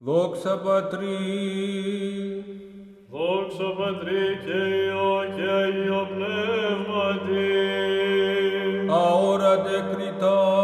Δόξα Πατρί, Δόξα Πατρί και Υιό και Υιό Πνεύματι. αόρατε κριτή